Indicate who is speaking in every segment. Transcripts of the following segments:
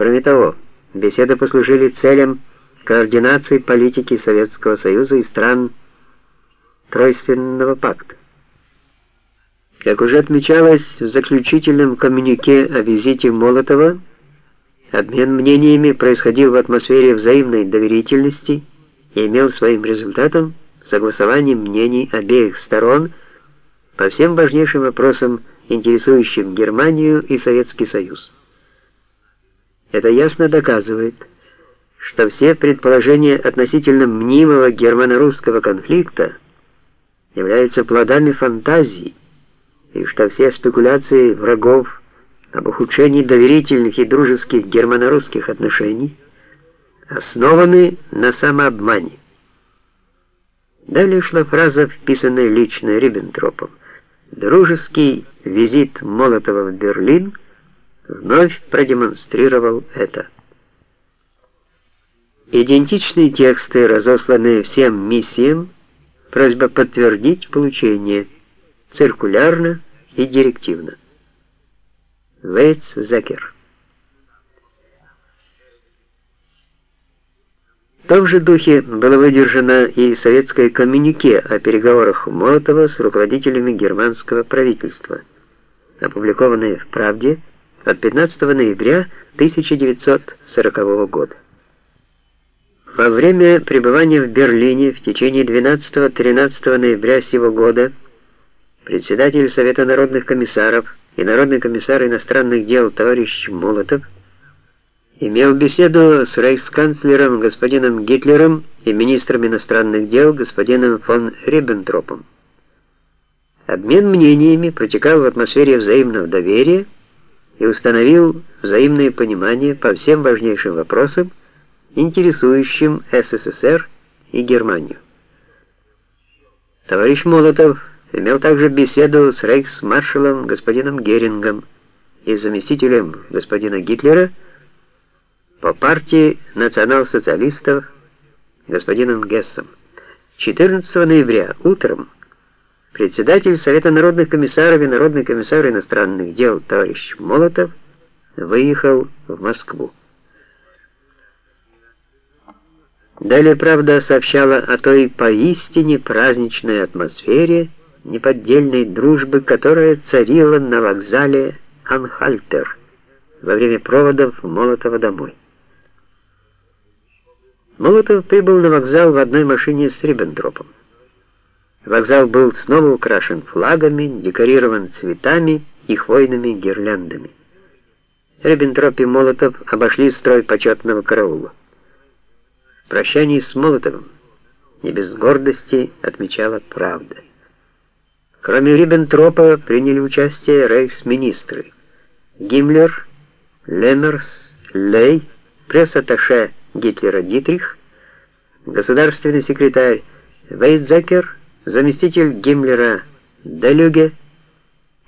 Speaker 1: Кроме того, беседы послужили целям координации политики Советского Союза и стран Тройственного пакта. Как уже отмечалось в заключительном коммюнике о визите Молотова, обмен мнениями происходил в атмосфере взаимной доверительности и имел своим результатом согласование мнений обеих сторон по всем важнейшим вопросам, интересующим Германию и Советский Союз. Это ясно доказывает, что все предположения относительно мнимого германо-русского конфликта являются плодами фантазии, и что все спекуляции врагов об ухудшении доверительных и дружеских германо-русских отношений основаны на самообмане. Далее шла фраза, вписанная лично Риббентропом. «Дружеский визит Молотова в Берлин вновь продемонстрировал это». Идентичные тексты, разосланные всем миссиям, просьба подтвердить получение – циркулярно и директивно. Вейтс Зекер. В том же духе было выдержано и советское коммюнике о переговорах Молотова с руководителями германского правительства, опубликованное в «Правде» от 15 ноября 1940 года. Во время пребывания в Берлине в течение 12-13 ноября сего года председатель Совета народных комиссаров и народный комиссар иностранных дел товарищ Молотов имел беседу с рейхсканцлером господином Гитлером и министром иностранных дел господином фон Риббентропом. Обмен мнениями протекал в атмосфере взаимного доверия и установил взаимное понимание по всем важнейшим вопросам, интересующим СССР и Германию. Товарищ Молотов имел также беседу с рейхсмаршалом господином Герингом и заместителем господина Гитлера по партии национал-социалистов господином Гессом. 14 ноября утром председатель Совета народных комиссаров и народный комиссар иностранных дел товарищ Молотов выехал в Москву. Далее «Правда» сообщала о той поистине праздничной атмосфере, неподдельной дружбы, которая царила на вокзале Анхальтер во время проводов Молотова домой. Молотов прибыл на вокзал в одной машине с Риббентропом. Вокзал был снова украшен флагами, декорирован цветами и хвойными гирляндами. Риббентроп и Молотов обошли строй почетного караула. В прощании с Молотовым не без гордости отмечала правда. Кроме Риббентропа приняли участие рейхсминистры Гиммлер, Леммерс, Лей, пресс-атташе Гитлера Дитрих, государственный секретарь Вейдзекер, заместитель Гиммлера Делюге,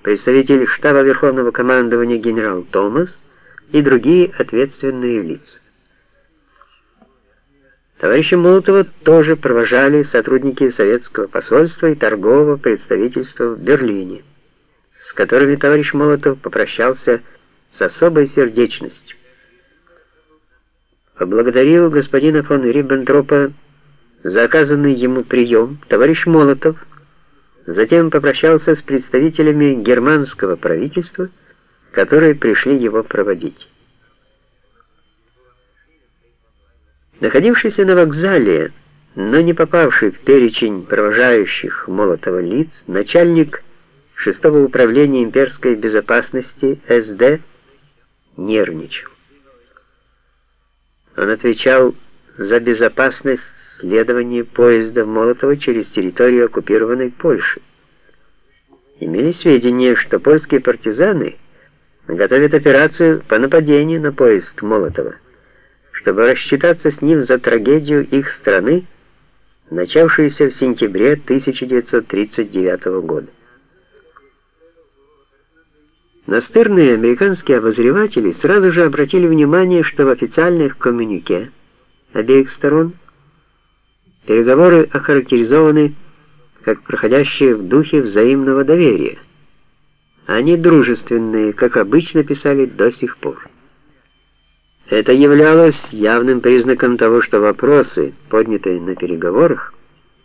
Speaker 1: представитель штаба Верховного командования генерал Томас и другие ответственные лица. Товарища Молотова тоже провожали сотрудники советского посольства и торгового представительства в Берлине, с которыми товарищ Молотов попрощался с особой сердечностью. Поблагодарил господина фон Риббентропа за оказанный ему прием, товарищ Молотов затем попрощался с представителями германского правительства, которые пришли его проводить. Находившийся на вокзале, но не попавший в перечень провожающих Молотова лиц, начальник шестого управления имперской безопасности СД нервничал. Он отвечал за безопасность следования поезда Молотова через территорию оккупированной Польши. Имели сведения, что польские партизаны готовят операцию по нападению на поезд Молотова чтобы рассчитаться с ним за трагедию их страны, начавшуюся в сентябре 1939 года. Настырные американские обозреватели сразу же обратили внимание, что в официальных коммюнике обеих сторон переговоры охарактеризованы как проходящие в духе взаимного доверия, а не дружественные, как обычно писали до сих пор. Это являлось явным признаком того, что вопросы, поднятые на переговорах,